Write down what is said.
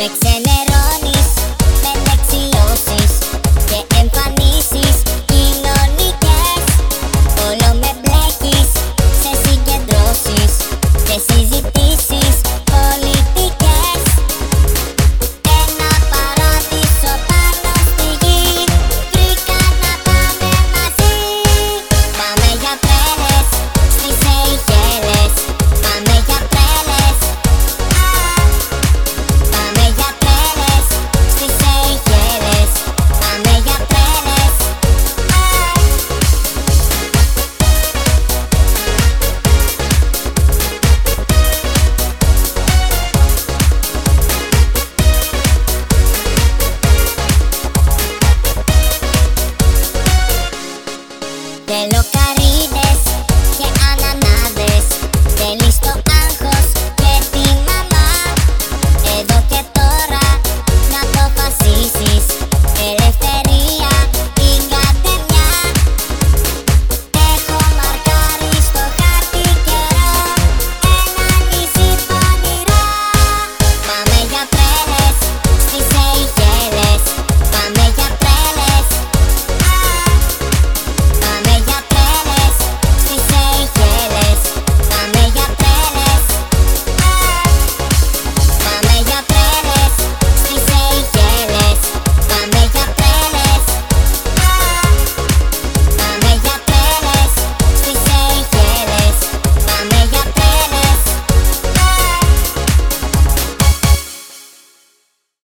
Beksene